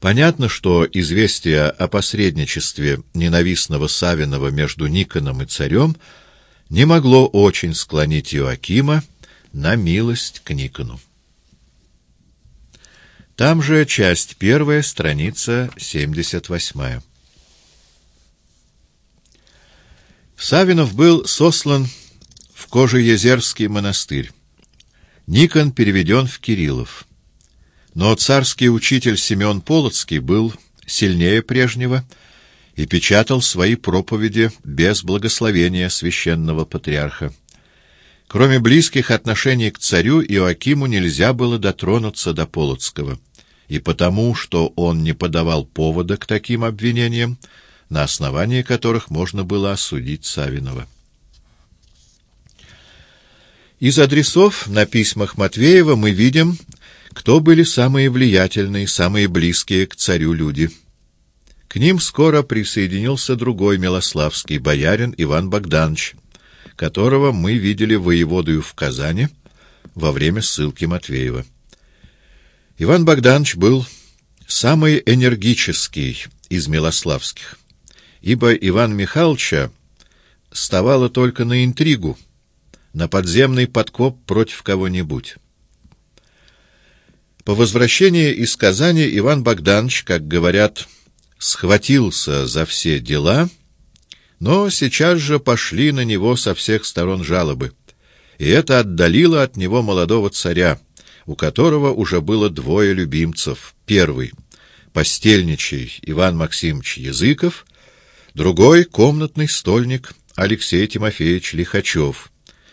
Понятно, что известие о посредничестве ненавистного Савинова между Никоном и царем не могло очень склонить Иоакима на милость к Никону. Там же часть первая, страница 78. Савинов был сослан в Кожеезерский монастырь. Никон переведен в Кириллов. Но царский учитель Семен Полоцкий был сильнее прежнего и печатал свои проповеди без благословения священного патриарха. Кроме близких отношений к царю, Иоакиму нельзя было дотронуться до Полоцкого, и потому, что он не подавал повода к таким обвинениям, на основании которых можно было осудить Савинова. Из адресов на письмах Матвеева мы видим, кто были самые влиятельные, самые близкие к царю люди. К ним скоро присоединился другой милославский боярин Иван Богданович, которого мы видели воеводою в Казани во время ссылки Матвеева. Иван Богданович был самый энергический из милославских, ибо Иван Михайловича ставало только на интригу, на подземный подкоп против кого-нибудь. По возвращении из Казани Иван Богданович, как говорят, схватился за все дела, но сейчас же пошли на него со всех сторон жалобы, и это отдалило от него молодого царя, у которого уже было двое любимцев. Первый — постельничий Иван Максимович Языков, другой — комнатный стольник Алексей Тимофеевич Лихачев,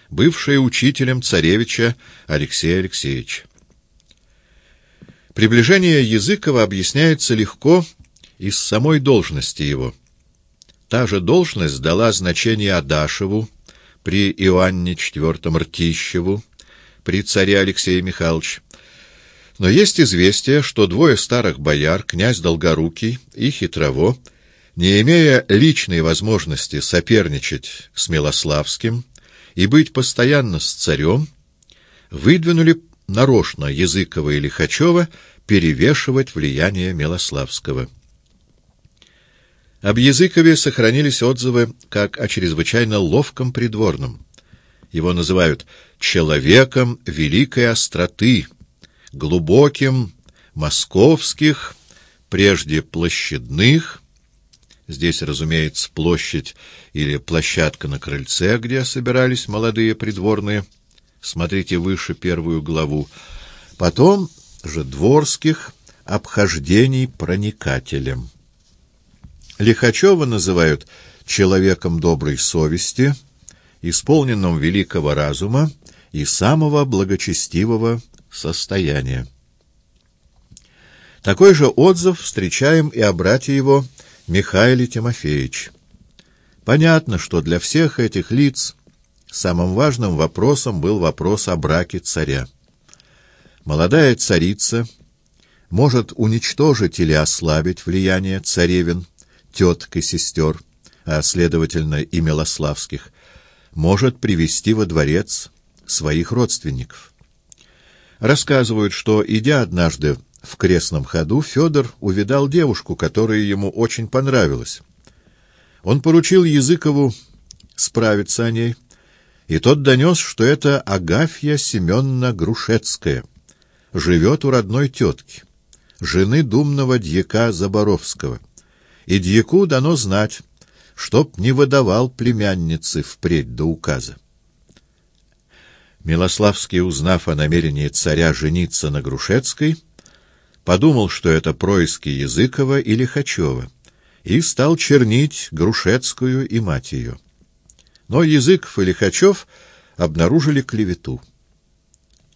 бывший учителем царевича Алексея Алексеевича. Приближение Языкова объясняется легко из самой должности его. Та же должность дала значение Адашеву при Иоанне IV Ртищеву, при царе Алексее Михайловиче. Но есть известие, что двое старых бояр, князь Долгорукий и Хитрово, не имея личной возможности соперничать с Милославским и быть постоянно с царем, выдвинули нарочно Языкова и Лихачева перевешивать влияние Милославского. Об Языкове сохранились отзывы как о чрезвычайно ловком придворном. Его называют «человеком великой остроты», глубоким, московских, прежде площадных, здесь, разумеется, площадь или площадка на крыльце, где собирались молодые придворные, смотрите выше первую главу, потом же дворских обхождений проникателем. Лихачева называют человеком доброй совести, исполненным великого разума и самого благочестивого состояния. Такой же отзыв встречаем и о брате его Михаиле Тимофеевич. Понятно, что для всех этих лиц Самым важным вопросом был вопрос о браке царя. Молодая царица может уничтожить или ослабить влияние царевин, теток и сестер, а, следовательно, и Милославских, может привести во дворец своих родственников. Рассказывают, что, идя однажды в крестном ходу, Федор увидал девушку, которая ему очень понравилась. Он поручил Языкову справиться о ней, и тот донес, что это Агафья Семенна Грушецкая, живет у родной тетки, жены думного дьяка Заборовского, и дьяку дано знать, чтоб не выдавал племянницы впредь до указа. Милославский, узнав о намерении царя жениться на Грушецкой, подумал, что это происки Языкова или Хачева, и стал чернить Грушецкую и мать ее. Но Языков и Лихачев обнаружили клевету.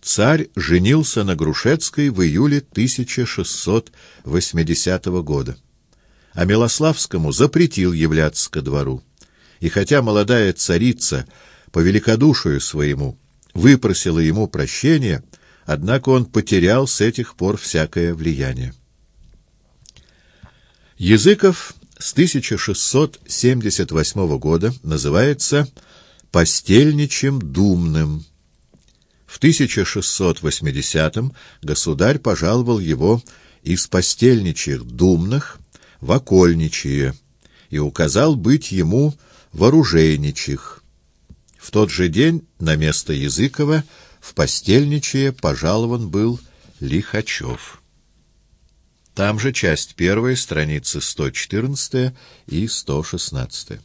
Царь женился на Грушецкой в июле 1680 года, а Милославскому запретил являться ко двору. И хотя молодая царица по великодушию своему выпросила ему прощения, однако он потерял с этих пор всякое влияние. Языков с 1678 года называется «постельничем думным». В 1680-м государь пожаловал его из постельничьих думных в окольничье и указал быть ему вооружейничих. В тот же день на место Языкова в постельничье пожалован был Лихачев. Там же часть первая, страницы 114 и 116.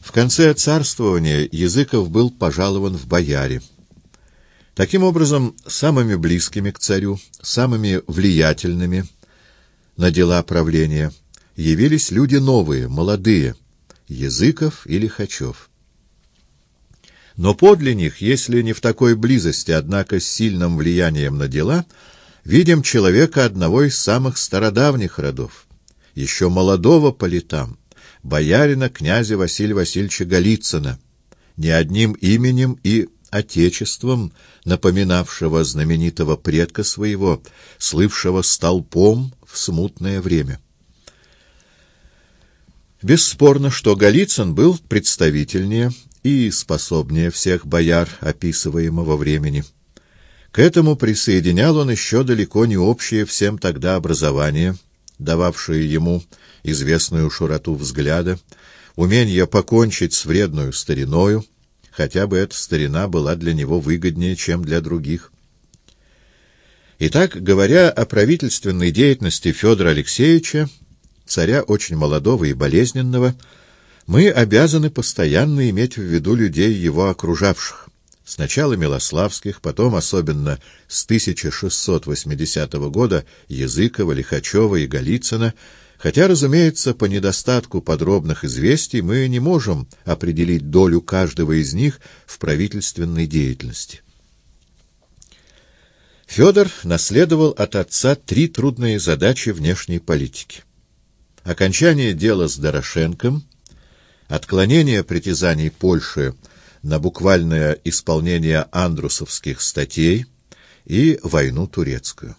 В конце царствования Языков был пожалован в бояре. Таким образом, самыми близкими к царю, самыми влиятельными на дела правления явились люди новые, молодые, Языков или Хачев. Но подле них, если не в такой близости, однако с сильным влиянием на дела, видим человека одного из самых стародавних родов, еще молодого по летам, боярина князя Василия Васильевича Голицына, не одним именем и отечеством, напоминавшего знаменитого предка своего, слывшего столпом в смутное время. Бесспорно, что Голицын был представительнее и способнее всех бояр описываемого времени. К этому присоединял он еще далеко не общее всем тогда образование, дававшее ему известную широту взгляда, умение покончить с вредную стариною, хотя бы эта старина была для него выгоднее, чем для других. Итак, говоря о правительственной деятельности Федора Алексеевича, царя очень молодого и болезненного, мы обязаны постоянно иметь в виду людей его окружавших. Сначала Милославских, потом особенно с 1680 года Языкова, Лихачева и Голицына, хотя, разумеется, по недостатку подробных известий мы не можем определить долю каждого из них в правительственной деятельности. Федор наследовал от отца три трудные задачи внешней политики. Окончание дела с Дорошенком, отклонение притязаний Польши на буквальное исполнение андрусовских статей и войну турецкую.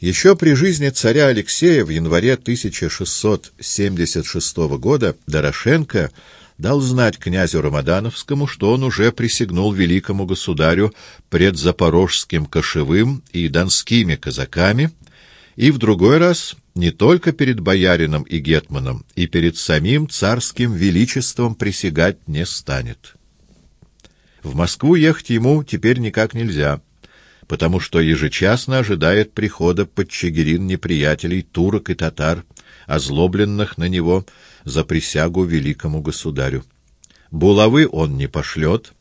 Еще при жизни царя Алексея в январе 1676 года Дорошенко дал знать князю Рамадановскому, что он уже присягнул великому государю пред запорожским кошевым и донскими казаками, и в другой раз не только перед боярином и гетманом, и перед самим царским величеством присягать не станет. В Москву ехать ему теперь никак нельзя, потому что ежечасно ожидает прихода под Чигирин неприятелей турок и татар, озлобленных на него за присягу великому государю. Булавы он не пошлет,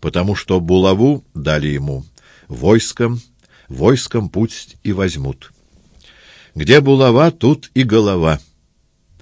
потому что булаву дали ему войском, войском пусть и возьмут. Где булава, тут и голова.